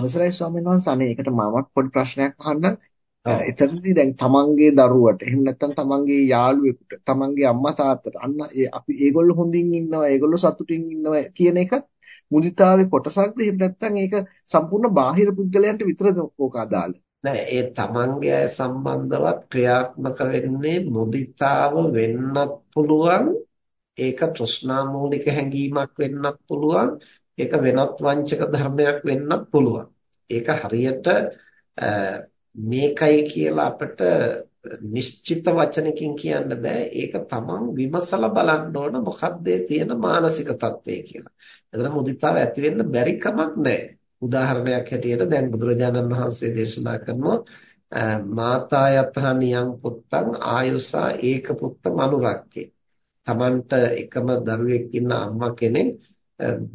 අවසරයි ස්වාමීන් වහන්සේ අනේ ඒකට මමත් පොඩි ප්‍රශ්නයක් අහන්නම්. එතනදී දැන් තමන්ගේ දරුවට එහෙම නැත්නම් තමන්ගේ යාළුවෙකුට තමන්ගේ අම්මා තාත්තට අන්න අපි ඒගොල්ලෝ හොඳින් ඉන්නවා ඒගොල්ලෝ සතුටින් ඉන්නවා කියන එකත් මුදිතාවේ කොටසක්ද එහෙම නැත්නම් ඒක සම්පූර්ණ බාහිර පුද්ගලයන්ට විතරද ඕක අදාළ නෑ ඒ තමන්ගේ අය සම්බන්ධවත් ක්‍රියාත්මක වෙන්නේ මුදිතාව වෙන්නත් පුළුවන් ඒක තෘෂ්ණා මූලික හැඟීමක් වෙන්නත් පුළුවන් ඒක වෙනත් වංචක ධර්මයක් වෙන්නත් පුළුවන් ඒක හරියට මේකයි කියලා අපිට නිශ්චිත වචනකින් කියන්න බෑ ඒක තමන් විමසලා බලන්න ඕන මොකක්ද තියෙන මානසික தත්ත්වය කියලා. එතන මුදිතාව ඇති වෙන්න බැරි කමක් නැහැ. උදාහරණයක් හැටියට දැන් බුදුරජාණන් වහන්සේ දේශනා කරනවා මාතා යතහනියං පුත්තං ආයුසා ඒක පුත්ත මනුරක්කේ. තමන්ට එකම දරුවෙක් ඉන්න අම්මා කෙනෙක්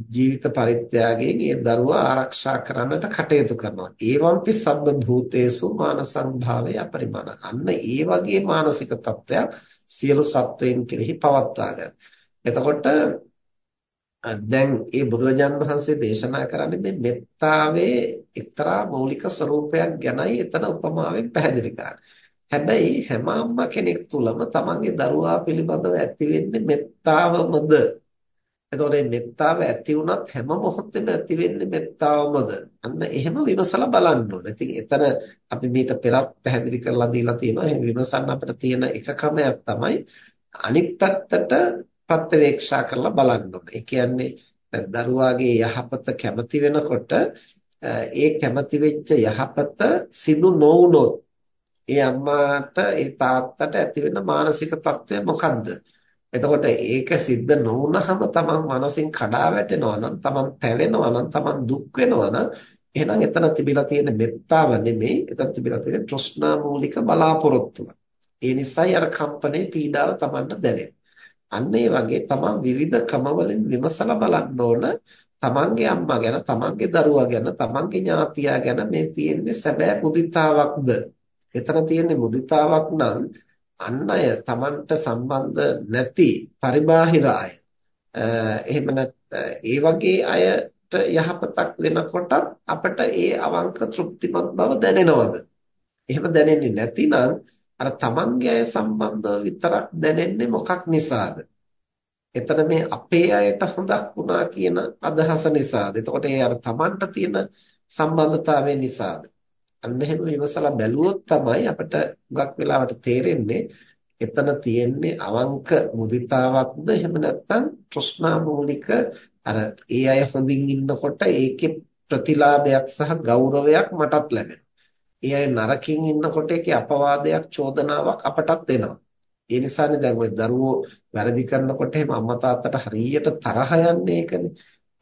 ජීවිත පරිත්‍යාගයෙන් ඒ දරුවා ආරක්ෂා කරන්නට කටයුතු කරනවා. ඒවම්පි සබ්බ භූතේසු මානසංභාවේ අපරිමාණ. අන්න ඒ වගේ මානසික තත්ත්වයක් සියලු සත්වයන් කෙරෙහි පවත්වා ගන්න. එතකොට දැන් මේ බුදුරජාන් වහන්සේ දේශනා කරන්නේ මේ මෙත්තාවේ එක්තරා මৌলিক ස්වરૂපයක් ගැනයි එතන උපමාවෙන් පැහැදිලි කරන්නේ. හැබැයි හැම අම්මා කෙනෙක් තුලම තමන්ගේ දරුවා පිළිබඳව ඇති වෙන්නේ මෙත්තාවමද එතකොට මේ මෙත්තාව ඇති වුණත් හැම මොහොතෙම ඇති වෙන්නේ මෙත්තාවමද? අන්න එහෙම විමසලා බලන්න ඕනේ. ඉතින් එතන අපි මීට පෙරත් පැහැදිලි කරලා දීලා තියෙනවා. එහෙම විමසන්න අපිට තියෙන එක ක්‍රමයක් තමයි අනිත් පැත්තට ප්‍රත්‍යවේක්ෂා කරලා බලන්න ඕනේ. ඒ කියන්නේ දරුවාගේ යහපත කැමති වෙනකොට ඒ කැමති වෙච්ච යහපත සිදු නොවුනොත් ඒ අම්මාට ඒ තාත්තට ඇති වෙන මානසික තත්ත්වය මොකක්ද? එතකොට ඒක සිද්ධ නොවුනහම තමන් මනසින් කඩා වැටෙනවා නම් තමන් පැවෙනවා නම් තමන් දුක් වෙනවා නම් එහෙනම් එතන තිබිලා තියෙන මෙත්තාව නෙමෙයි එතන තිබිලා තියෙන තෘෂ්ණා මූලික බලාපොරොත්තුව. ඒ නිසායි අර කම්පණේ පීඩාව තමන්ට දැනෙන්නේ. අන්න ඒ වගේ තමන් විවිධ ක්‍රමවලින් විමසලා බලන්න ඕන තමන්ගේ අම්මා ගැන තමන්ගේ දරුවා ගැන තමන්ගේ ඥාතියා ගැන මේ තියෙන්නේ සැබෑ මුදිතාවක්ද? එතන තියෙන්නේ මුදිතාවක් නම් අන් අය Tamanට සම්බන්ධ නැති පරිබාහිර අය එහෙම ඒ වගේ අයට යහපතක් වෙනකොට අපිට ඒ අවංක තෘප්තිමත් බව දැනෙනවද? එහෙම දැනෙන්නේ නැතිනම් අර Tamanගේ අය සම්බන්ධව විතරක් දැනෙන්නේ මොකක් නිසාද? එතන මේ අපේ අයට හොඳක් වුණා කියන අදහස නිසාද? එතකොට ඒ අර Tamanට තියෙන සම්බන්ධතාවය නිසාද? අන්න එහෙම විමසලා බැලුවොත් තමයි අපිට හුඟක් වෙලාවට තේරෙන්නේ එතන තියෙන්නේ අවංක මුදිතාවක්ද එහෙම නැත්නම් තෘෂ්ණා මූලික අර ඒ අය හොඳින් ඉන්නකොට ඒකේ ප්‍රතිලාභයක් සහ ගෞරවයක් මටත් ලැබෙනවා. ඒ අය නරකින් ඉන්නකොට ඒකේ අපවාදයක් චෝදනාවක් අපටත් එනවා. ඒ නිසානේ දැන් ওই දරුවෝ වැරදි කරනකොට එහෙම අම්මා තාත්තට හරියට තරහ යන්නේ ඒකනේ.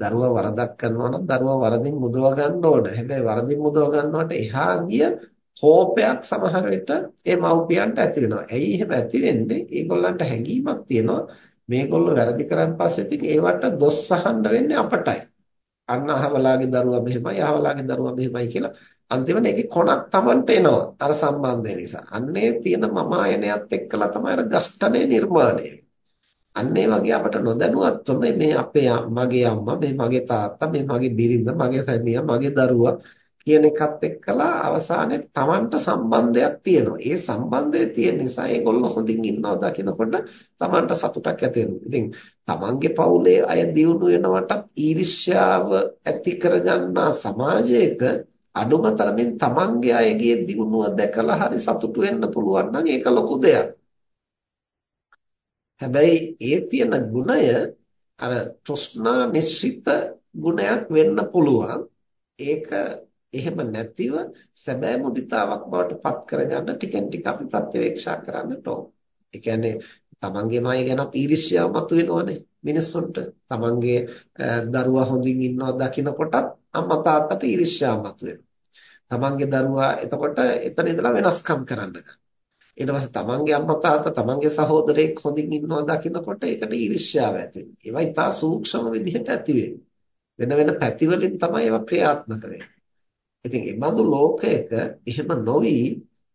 දරුවා වරදක් කරනවා නම් දරුවා වරදින් මුදව ගන්න ඕන. හැබැයි වරදින් මුදව ගන්නවට එහා ගිය කෝපයක් සමහර විට ඒ මව්පියන්ට ඇති වෙනවා. ඇයි එහෙම ඇති වෙන්නේ? ඒගොල්ලන්ට හැඟීමක් තියෙනවා මේගොල්ලෝ වැරදි කරන් පස්සේ ඉතින් ඒවට දොස් අහන්න වෙන්නේ අපටයි. අන්න අහවලාගේ දරුවා මෙහෙමයි, අහවලාගේ දරුවා මෙහෙමයි කියලා අන්තිමට ඒකේ කොනක් Tamanට එනවා. අර සම්බන්ධය නිසා. අන්නේ තියෙන මම ආයනයත් එක්කලා තමයි අර ගස්ඨනේ නිර්මාණය. අන්න ඒ වගේ අපට නොදැනුවත්වම මේ අපේ මගේ අම්මා මේ මගේ තාත්තා මේ මගේ බිරිඳ මගේ සැමියා මගේ දරුවා කියන එකත් එක්කලා අවසානයේ Tamanට සම්බන්ධයක් තියෙනවා. ඒ සම්බන්ධය තියෙන නිසා ඒගොල්ලෝ හොඳින් ඉන්නවා දකිනකොට Tamanට සතුටක් ඇති වෙනවා. ඉතින් Tamanගේ පවුලේ අය දියුණු වෙනවටත් ඊර්ෂ්‍යාව ඇති කරගන්නා සමාජයක අඩුම තරමින් Tamanගේ අයගේ දියුණුව දැකලා හරි සතුටු වෙන්න පුළුවන් නම් ඒක ලොකු දෙයක්. හැබැයි ඒ තියෙන ගුණය අර තෘෂ්ණා නිශ්චිත ගුණයක් වෙන්න පුළුවන්. ඒක එහෙම නැතිව සැබෑ මුදිතාවක් බවට පත් කරගන්න ටිකෙන් ටික අපි ප්‍රත්‍යවේක්ෂා කරන්නට ඕන. ඒ කියන්නේ තමන්ගේම අය ගැන ඊර්ෂ්‍යාව මතුවෙනවනේ මිනිස්සුන්ට. තමන්ගේ දරුවා හොඳින් ඉන්නවා දකිනකොටත් අම්මා තාත්තට ඊර්ෂ්‍යාව මතුවෙනවා. තමන්ගේ දරුවා එතකොට එතන ඉඳලා වෙනස්කම් කරන්න ගන්නවා. ඊට පස්සේ තමන්ගේ අම්මා තාත්තා තමන්ගේ සහෝදරයෙක් හොඳින් ඉන්නවා දකිනකොට ඒකට ඊර්ෂ්‍යාව ඇති වෙනවා. ඒවා ඉතා සූක්ෂම විදිහට ඇති වෙන වෙන පැති වලින් තමයි ඒවා ක්‍රියාත්මක වෙන්නේ. ඉතින් මේ බඳු ලෝකයක එහෙම නොවි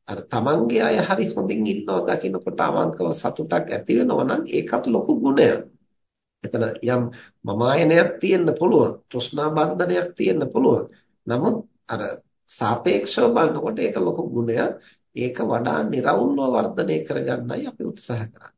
අර තමන්ගේ අය හරි හොඳින් ඉන්නවා දකිනකොට අවංකව සතුටක් ඇති වෙනවා නම් ඒකත් ලොකු ගුණයක්. එතන යම් මමායනයක් තියෙන්න පුළුවන්, තෘෂ්ණා බන්ධනයක් තියෙන්න පුළුවන්. නමුත් අර සාපේක්ෂව බලනකොට ඒක ලොකු ගුණයක්. ඒක වඩා નિරවුල්ව වර්ධනය කරගන්නයි අපි උත්සාහ කරන්නේ.